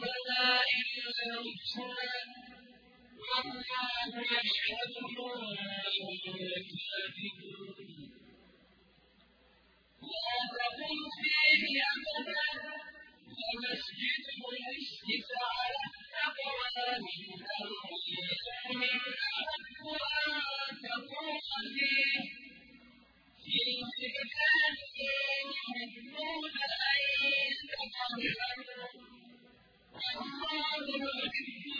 وَلَا يَحْلِفَنَّ والله يشهد إنهم لا تقل فيه أبدا ومسجد أسجد على التقوى من أول أحب أن تقوم فيه فيه والله يحب